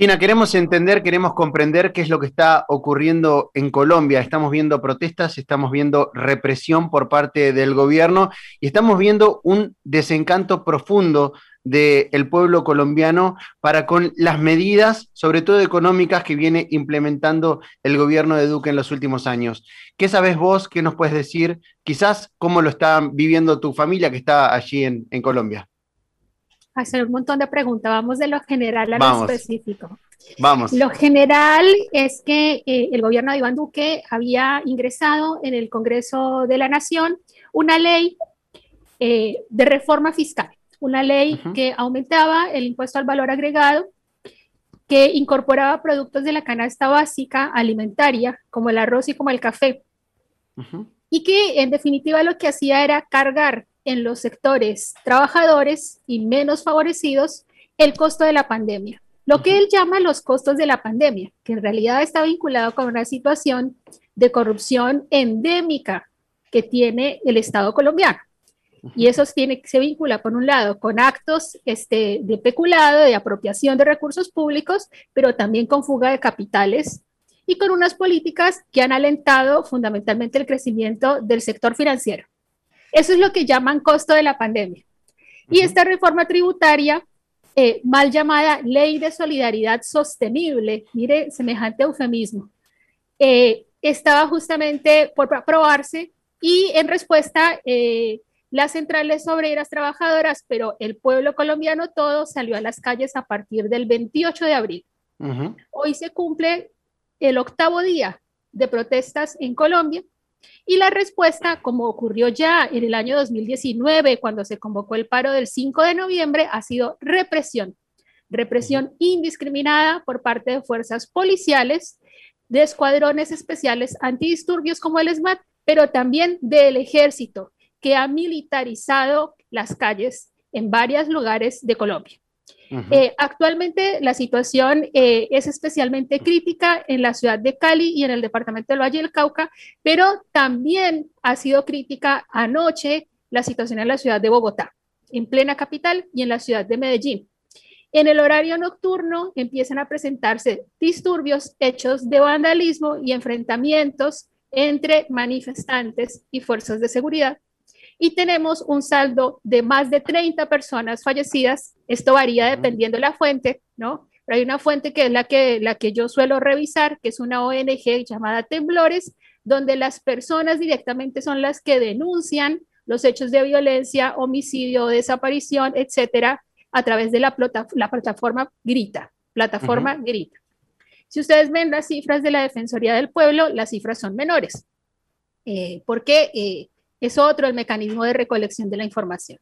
Gina, queremos entender, queremos comprender qué es lo que está ocurriendo en Colombia. Estamos viendo protestas, estamos viendo represión por parte del gobierno y estamos viendo un desencanto profundo del pueblo colombiano para con las medidas, sobre todo económicas, que viene implementando el gobierno de Duque en los últimos años. ¿Qué sabes vos? ¿Qué nos puedes decir? Quizás cómo lo está viviendo tu familia que está allí en, en Colombia hacer un montón de preguntas. Vamos de lo general a lo específico. Vamos. Lo general es que eh, el gobierno de Iván Duque había ingresado en el Congreso de la Nación una ley eh, de reforma fiscal, una ley que aumentaba el impuesto al valor agregado, que incorporaba productos de la canasta básica alimentaria, como el arroz y como el café, y que en definitiva lo que hacía era cargar en los sectores trabajadores y menos favorecidos el costo de la pandemia. Lo que él llama los costos de la pandemia, que en realidad está vinculado con una situación de corrupción endémica que tiene el Estado colombiano. Y eso tiene, se vincula, por un lado, con actos este, de peculado, de apropiación de recursos públicos, pero también con fuga de capitales y con unas políticas que han alentado fundamentalmente el crecimiento del sector financiero. Eso es lo que llaman costo de la pandemia. Y esta reforma tributaria, eh, mal llamada Ley de Solidaridad Sostenible, mire, semejante eufemismo, eh, estaba justamente por aprobarse y en respuesta eh, las centrales obreras trabajadoras, pero el pueblo colombiano todo salió a las calles a partir del 28 de abril. Hoy se cumple el octavo día de protestas en Colombia y la respuesta, como ocurrió ya en el año 2019, cuando se convocó el paro del 5 de noviembre, ha sido represión. Represión indiscriminada por parte de fuerzas policiales, de escuadrones especiales antidisturbios como el SMAT, pero también del ejército, que ha militarizado las calles en varios lugares de Colombia. Eh, actualmente la situación eh, es especialmente crítica en la ciudad de Cali y en el departamento del Valle del Cauca, pero también ha sido crítica anoche la situación en la ciudad de Bogotá, en plena capital y en la ciudad de Medellín. En el horario nocturno empiezan a presentarse disturbios, hechos de vandalismo y enfrentamientos entre manifestantes y fuerzas de seguridad y tenemos un saldo de más de 30 personas fallecidas. Esto varía dependiendo de la fuente, ¿no? Pero hay una fuente que es la que, la que yo suelo revisar, que es una ONG llamada Temblores, donde las personas directamente son las que denuncian los hechos de violencia, homicidio, desaparición, etcétera, a través de la, la plataforma Grita, plataforma Grita. Si ustedes ven las cifras de la Defensoría del Pueblo, las cifras son menores, eh, porque eh, es otro el mecanismo de recolección de la información.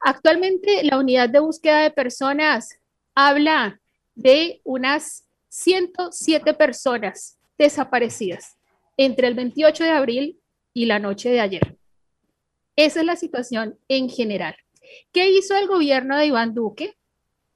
Actualmente la unidad de búsqueda de personas habla de unas 107 personas desaparecidas entre el 28 de abril y la noche de ayer. Esa es la situación en general. ¿Qué hizo el gobierno de Iván Duque?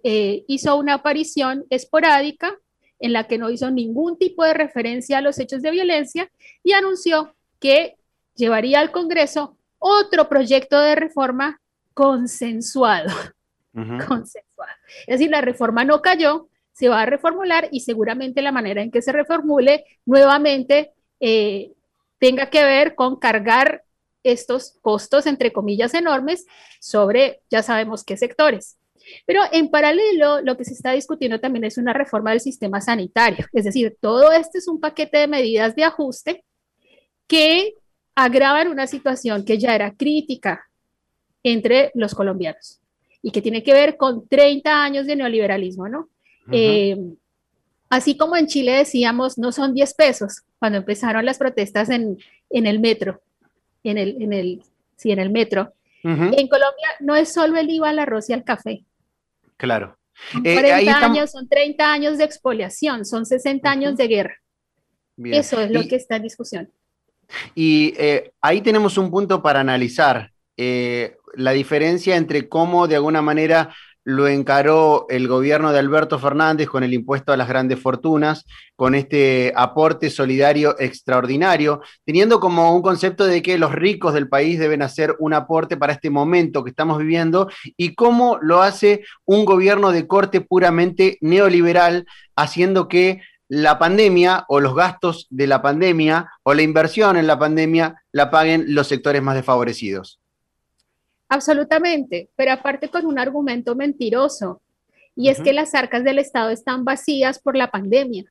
Eh, hizo una aparición esporádica en la que no hizo ningún tipo de referencia a los hechos de violencia y anunció que llevaría al Congreso otro proyecto de reforma consensuado. consensuado. Es decir, la reforma no cayó, se va a reformular y seguramente la manera en que se reformule nuevamente eh, tenga que ver con cargar estos costos, entre comillas, enormes sobre ya sabemos qué sectores. Pero en paralelo, lo que se está discutiendo también es una reforma del sistema sanitario. Es decir, todo este es un paquete de medidas de ajuste que agravan una situación que ya era crítica entre los colombianos y que tiene que ver con 30 años de neoliberalismo, ¿no? Eh, así como en Chile decíamos, no son 10 pesos cuando empezaron las protestas en, el metro, en el, en el, sí, en el metro. En Colombia no es solo el IVA al arroz y al café. Claro. Son 40 eh, años, son 30 años de expoliación, son 60 años de guerra. Eso es lo que está en discusión. Y eh, ahí tenemos un punto para analizar. Eh, la diferencia entre cómo de alguna manera lo encaró el gobierno de Alberto Fernández con el impuesto a las grandes fortunas, con este aporte solidario extraordinario, teniendo como un concepto de que los ricos del país deben hacer un aporte para este momento que estamos viviendo y cómo lo hace un gobierno de corte puramente neoliberal, haciendo que la pandemia o los gastos de la pandemia o la inversión en la pandemia la paguen los sectores más desfavorecidos. Absolutamente, pero aparte con un argumento mentiroso, y es que las arcas del Estado están vacías por la pandemia.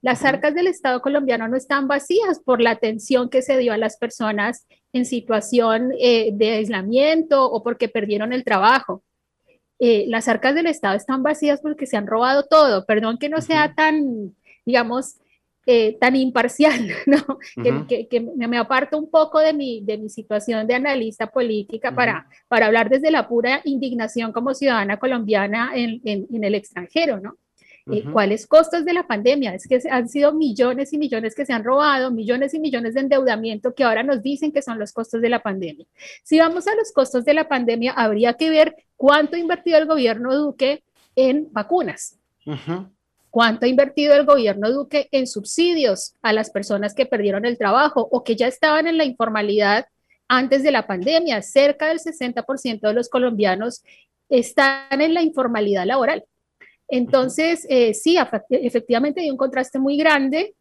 Las arcas del Estado colombiano no están vacías por la atención que se dio a las personas en situación eh, de aislamiento o porque perdieron el trabajo. Eh, las arcas del Estado están vacías porque se han robado todo. Perdón que no sea tan, digamos, eh, tan imparcial, ¿no? que, me aparto un poco de mi, de mi situación de analista política para, para hablar desde la pura indignación como ciudadana colombiana en, en, el extranjero, ¿no? Eh, ¿Cuáles costos de la pandemia? Es que han sido millones y millones que se han robado, millones y millones de endeudamiento que ahora nos dicen que son los costos de la pandemia. Si vamos a los costos de la pandemia, habría que ver cuánto ha invertido el gobierno Duque en vacunas. ¿Cuánto ha invertido el gobierno Duque en subsidios a las personas que perdieron el trabajo o que ya estaban en la informalidad antes de la pandemia? Cerca del 60% de los colombianos están en la informalidad laboral. Entonces, eh, sí, efectivamente hay un contraste muy grande.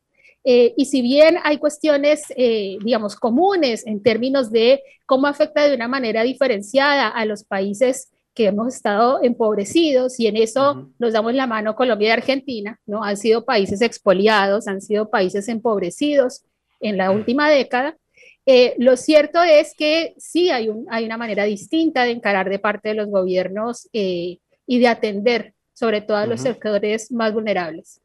Eh, y si bien hay cuestiones, eh, digamos, comunes en términos de cómo afecta de una manera diferenciada a los países que hemos estado empobrecidos y en eso nos damos la mano Colombia y Argentina, ¿no? Han sido países expoliados, han sido países empobrecidos en la última década. Eh, lo cierto es que sí hay, un, hay una manera distinta de encarar de parte de los gobiernos eh, y de atender sobre todo a los sectores más vulnerables.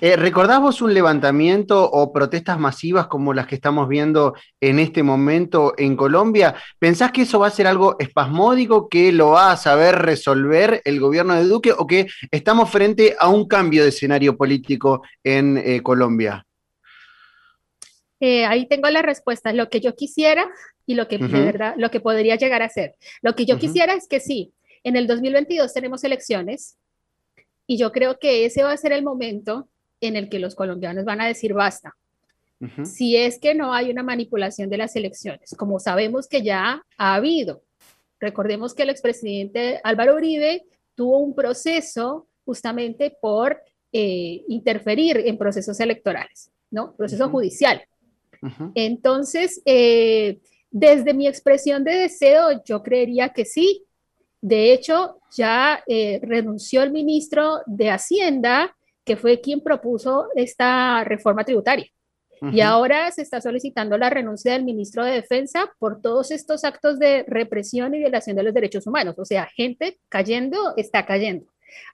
Eh, ¿Recordamos un levantamiento o protestas masivas como las que estamos viendo en este momento en Colombia? ¿Pensás que eso va a ser algo espasmódico, que lo va a saber resolver el gobierno de Duque o que estamos frente a un cambio de escenario político en eh, Colombia? Eh, ahí tengo la respuesta, lo que yo quisiera y lo que verdad, lo que podría llegar a ser. Lo que yo quisiera es que sí, en el 2022 tenemos elecciones, y yo creo que ese va a ser el momento en el que los colombianos van a decir basta. Si es que no hay una manipulación de las elecciones, como sabemos que ya ha habido. Recordemos que el expresidente Álvaro Uribe tuvo un proceso justamente por eh, interferir en procesos electorales, ¿no? Proceso judicial. Entonces, eh, desde mi expresión de deseo, yo creería que sí, de hecho, ya eh, renunció el ministro de Hacienda, que fue quien propuso esta reforma tributaria. Y ahora se está solicitando la renuncia del ministro de Defensa por todos estos actos de represión y violación de los derechos humanos. O sea, gente cayendo, está cayendo.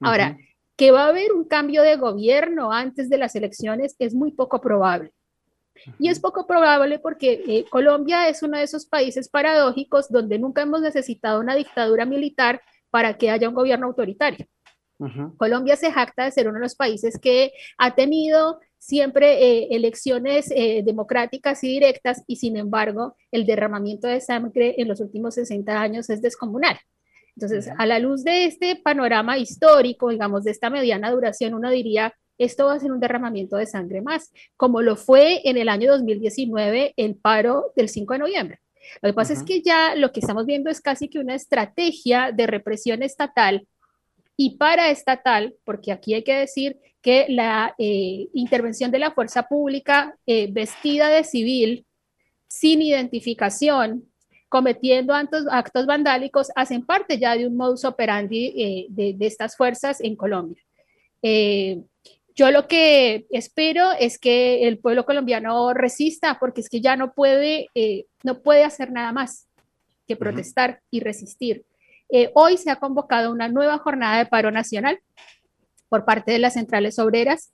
Ahora, que va a haber un cambio de gobierno antes de las elecciones es muy poco probable. Y es poco probable porque eh, Colombia es uno de esos países paradójicos donde nunca hemos necesitado una dictadura militar para que haya un gobierno autoritario. Colombia se jacta de ser uno de los países que ha tenido siempre eh, elecciones eh, democráticas y directas y sin embargo el derramamiento de sangre en los últimos 60 años es descomunal. Entonces, a la luz de este panorama histórico, digamos, de esta mediana duración, uno diría, esto va a ser un derramamiento de sangre más, como lo fue en el año 2019 el paro del 5 de noviembre. Lo que pasa es que ya lo que estamos viendo es casi que una estrategia de represión estatal y paraestatal, porque aquí hay que decir que la eh, intervención de la fuerza pública eh, vestida de civil, sin identificación, cometiendo actos, actos, vandálicos, hacen parte ya de un modus operandi eh, de, de, estas fuerzas en Colombia. Yo lo que espero es que el pueblo colombiano resista, porque es que ya no puede, eh, no puede hacer nada más que protestar y resistir. Eh, hoy se ha convocado una nueva jornada de paro nacional por parte de las centrales obreras,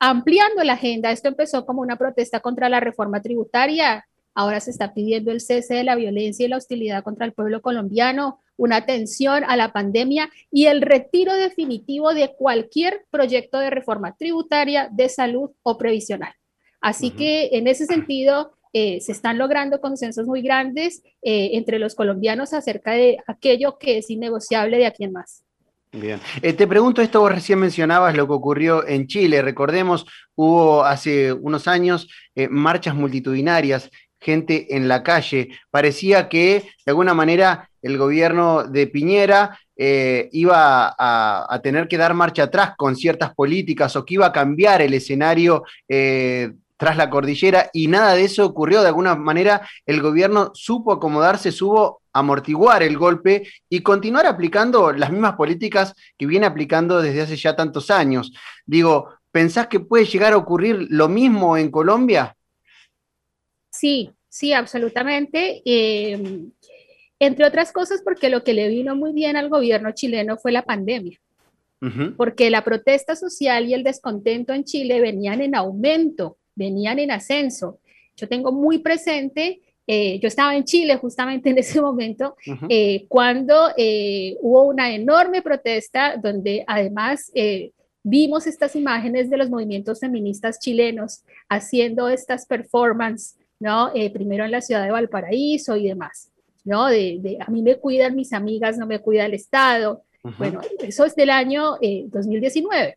ampliando la agenda. Esto empezó como una protesta contra la reforma tributaria. Ahora se está pidiendo el cese de la violencia y la hostilidad contra el pueblo colombiano, una atención a la pandemia y el retiro definitivo de cualquier proyecto de reforma tributaria, de salud o previsional. Así que en ese sentido, eh, se están logrando consensos muy grandes eh, entre los colombianos acerca de aquello que es innegociable de aquí en más. Bien. Eh, te pregunto esto, vos recién mencionabas lo que ocurrió en Chile. Recordemos, hubo hace unos años eh, marchas multitudinarias, gente en la calle. Parecía que de alguna manera el gobierno de Piñera eh, iba a, tener que dar marcha atrás con ciertas políticas o que iba a cambiar el escenario tras la cordillera y nada de eso ocurrió. De alguna manera el gobierno supo acomodarse, supo amortiguar el golpe y continuar aplicando las mismas políticas que viene aplicando desde hace ya tantos años. Digo, ¿pensás que puede llegar a ocurrir lo mismo en Colombia? Sí, sí, absolutamente. Em, entre otras cosas porque lo que le vino muy bien al gobierno chileno fue la pandemia. Porque la protesta social y el descontento en Chile venían en aumento, venían en ascenso. Yo tengo muy presente eh, yo estaba en Chile justamente en ese momento, eh, cuando eh, hubo una enorme protesta donde además vimos estas imágenes de los movimientos feministas chilenos haciendo estas performances, ¿no? primero en la ciudad de Valparaíso y demás, ¿no? De, a mí me cuidan mis amigas, no me cuida el Estado. Bueno, eso es del año 2019.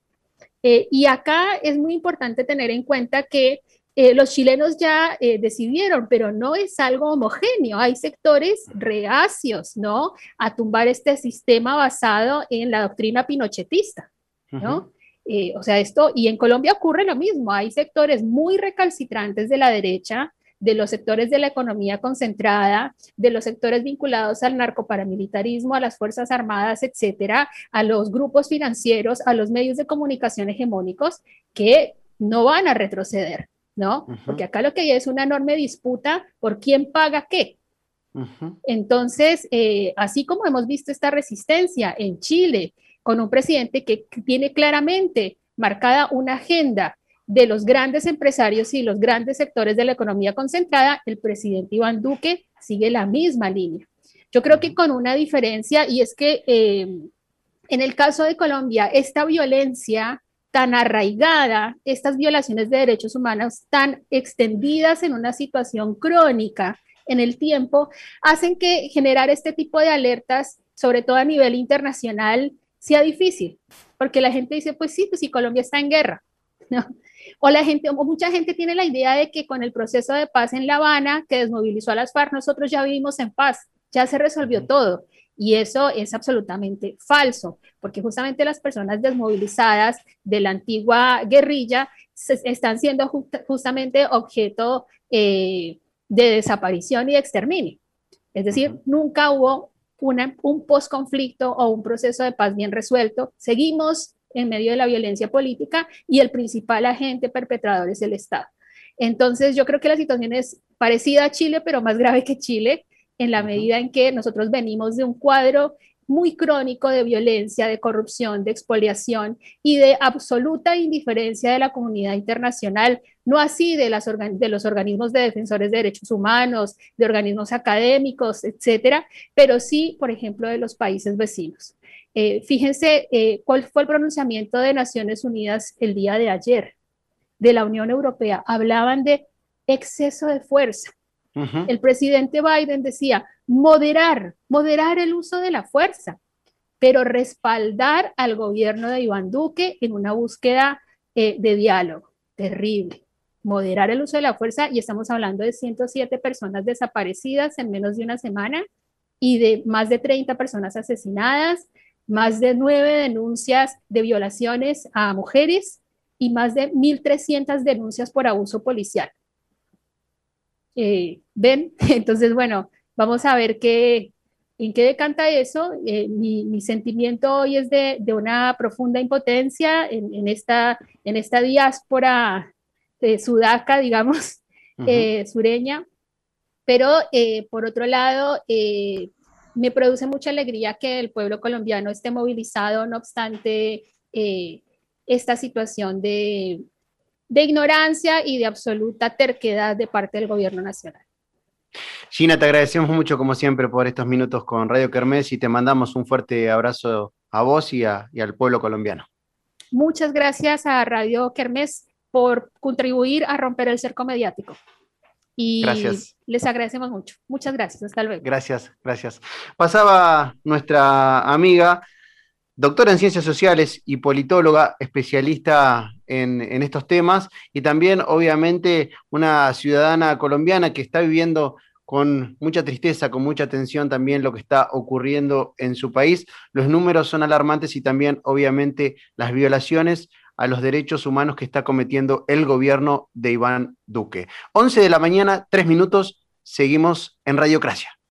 y acá es muy importante tener en cuenta que eh, los chilenos ya eh, decidieron, pero no es algo homogéneo. Hay sectores reacios, ¿no? A tumbar este sistema basado en la doctrina pinochetista, ¿no? Eh, o sea, esto, y en Colombia ocurre lo mismo. Hay sectores muy recalcitrantes de la derecha, de los sectores de la economía concentrada, de los sectores vinculados al narcoparamilitarismo, a las Fuerzas Armadas, etcétera, a los grupos financieros, a los medios de comunicación hegemónicos, que no van a retroceder. ¿no? Porque acá lo que hay es una enorme disputa por quién paga qué. Entonces, eh, así como hemos visto esta resistencia en Chile, con un presidente que tiene claramente marcada una agenda de los grandes empresarios y los grandes sectores de la economía concentrada, el presidente Iván Duque sigue la misma línea. Yo creo que con una diferencia, y es que eh, en el caso de Colombia, esta violencia tan arraigada, estas violaciones de derechos humanos tan extendidas en una situación crónica en el tiempo, hacen que generar este tipo de alertas, sobre todo a nivel internacional, sea difícil, porque la gente dice, pues sí, pues si Colombia está en guerra, ¿no? O la gente, o mucha gente tiene la idea de que con el proceso de paz en La Habana, que desmovilizó a las FARC, nosotros ya vivimos en paz, ya se resolvió todo. Y eso es absolutamente falso, porque justamente las personas desmovilizadas de la antigua guerrilla están siendo justamente objeto eh, de desaparición y de exterminio. Es decir, nunca hubo una, un posconflicto o un proceso de paz bien resuelto. Seguimos en medio de la violencia política y el principal agente perpetrador es el Estado. Entonces, yo creo que la situación es parecida a Chile, pero más grave que Chile, en la medida en que nosotros venimos de un cuadro muy crónico de violencia, de corrupción, de expoliación y de absoluta indiferencia de la comunidad internacional, no así de, las de los organismos de defensores de derechos humanos, de organismos académicos, etcétera, pero sí, por ejemplo, de los países vecinos. Eh, fíjense eh, cuál fue el pronunciamiento de Naciones Unidas el día de ayer, de la Unión Europea. Hablaban de exceso de fuerza el presidente Biden decía, moderar, moderar el uso de la fuerza, pero respaldar al gobierno de Iván Duque en una búsqueda eh, de diálogo. Terrible. Moderar el uso de la fuerza y estamos hablando de 107 personas desaparecidas en menos de una semana y de más de 30 personas asesinadas, más de nueve denuncias de violaciones a mujeres y más de 1.300 denuncias por abuso policial. Eh, ¿Ven? Entonces, bueno, vamos a ver qué, en qué decanta eso. Eh, mi, sentimiento hoy es de, una profunda impotencia en, esta, en esta diáspora de sudaca, digamos, eh, sureña. Pero por otro lado, me produce mucha alegría que el pueblo colombiano esté movilizado, no obstante esta situación de, de ignorancia y de absoluta terquedad de parte del gobierno nacional. Gina, te agradecemos mucho como siempre por estos minutos con Radio Kermés y te mandamos un fuerte abrazo a vos y, al pueblo colombiano. Muchas gracias a Radio Kermés por contribuir a romper el cerco mediático. Y les agradecemos mucho. Muchas gracias. Hasta luego. Gracias, gracias. Pasaba nuestra amiga doctora en ciencias sociales y politóloga, especialista en, estos temas, y también obviamente una ciudadana colombiana que está viviendo con mucha tristeza, con mucha tensión también lo que está ocurriendo en su país. Los números son alarmantes y también obviamente las violaciones a los derechos humanos que está cometiendo el gobierno de Iván Duque. 11 de la mañana, tres minutos, seguimos en Radiocracia.